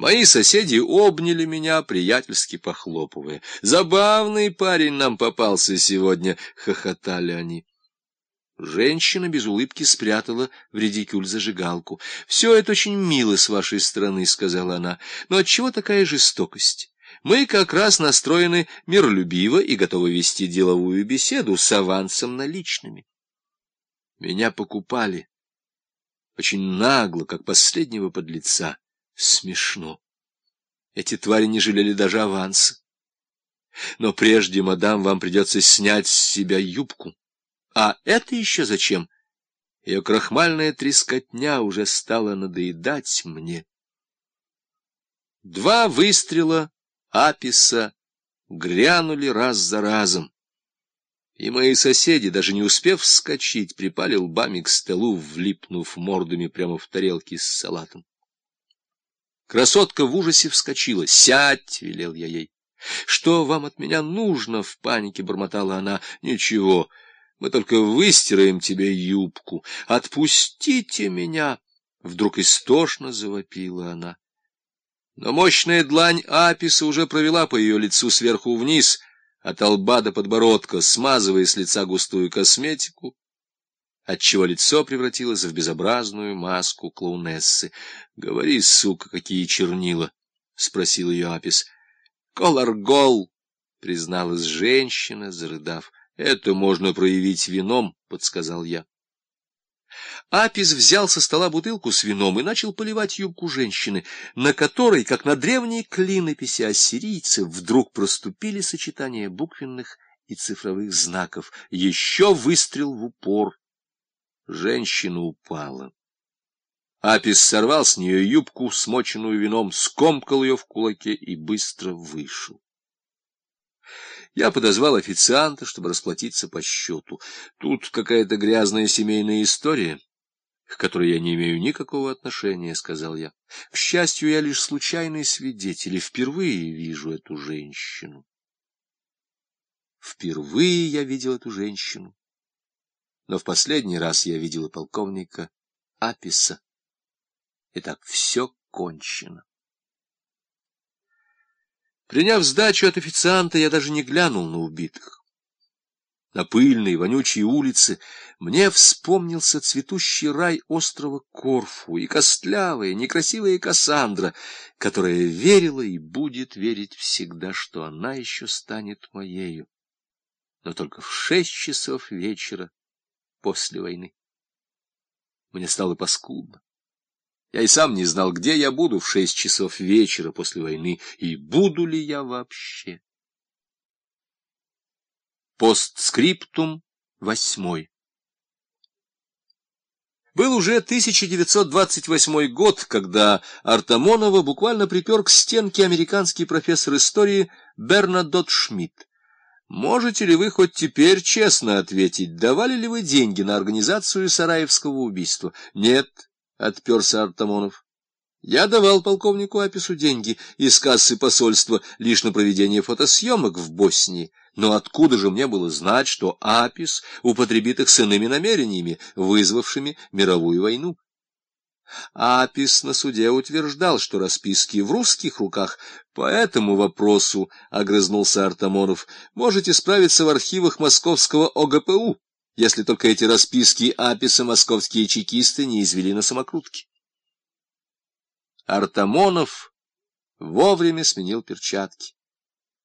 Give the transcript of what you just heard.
Мои соседи обняли меня, приятельски похлопывая. «Забавный парень нам попался сегодня!» — хохотали они. Женщина без улыбки спрятала в редикюль зажигалку. — Все это очень мило с вашей стороны, — сказала она. — Но отчего такая жестокость? Мы как раз настроены миролюбиво и готовы вести деловую беседу с авансом наличными. Меня покупали очень нагло, как последнего подлеца. Смешно. Эти твари не жалели даже аванса. Но прежде, мадам, вам придется снять с себя юбку. А это еще зачем? Ее крахмальная трескотня уже стала надоедать мне. Два выстрела Аписа грянули раз за разом. И мои соседи, даже не успев вскочить, припали лбами к столу, влипнув мордами прямо в тарелки с салатом. Красотка в ужасе вскочила. «Сядь!» — велел я ей. «Что вам от меня нужно?» — в панике бормотала она. «Ничего, мы только выстираем тебе юбку. Отпустите меня!» Вдруг истошно завопила она. Но мощная длань Аписа уже провела по ее лицу сверху вниз, от лба до подбородка, смазывая с лица густую косметику, отчего лицо превратилось в безобразную маску клоунессы. — Говори, сука, какие чернила! — спросил ее Апис. — Колоргол! — призналась женщина, зарыдав. — Это можно проявить вином, — подсказал я. Апис взял со стола бутылку с вином и начал поливать юбку женщины, на которой, как на древней клинописи ассирийцев, вдруг проступили сочетания буквенных и цифровых знаков. Еще выстрел в упор Женщина упала. Апис сорвал с нее юбку, смоченную вином, скомкал ее в кулаке и быстро вышел. Я подозвал официанта, чтобы расплатиться по счету. Тут какая-то грязная семейная история, к которой я не имею никакого отношения, — сказал я. К счастью, я лишь случайный свидетель и впервые вижу эту женщину. Впервые я видел эту женщину но в последний раз я видела полковника Аписа. Итак, все кончено. Приняв сдачу от официанта, я даже не глянул на убитых. На пыльной, вонючей улице мне вспомнился цветущий рай острова Корфу и костлявая, некрасивая Кассандра, которая верила и будет верить всегда, что она еще станет моею. Но только в шесть часов вечера после войны. Мне стало паскудно. Я и сам не знал, где я буду в шесть часов вечера после войны, и буду ли я вообще. Постскриптум восьмой. Был уже 1928 год, когда Артамонова буквально припер к стенке американский профессор истории Бернадот Шмидт. Можете ли вы хоть теперь честно ответить, давали ли вы деньги на организацию Сараевского убийства? Нет, — отперся Артамонов. Я давал полковнику Апису деньги из кассы посольства лишь на проведение фотосъемок в Боснии. Но откуда же мне было знать, что Апис употребит их с иными намерениями, вызвавшими мировую войну? Апис на суде утверждал, что расписки в русских руках. По этому вопросу, — огрызнулся Артамонов, — можете справиться в архивах московского ОГПУ, если только эти расписки Аписа московские чекисты не извели на самокрутке. Артамонов вовремя сменил перчатки.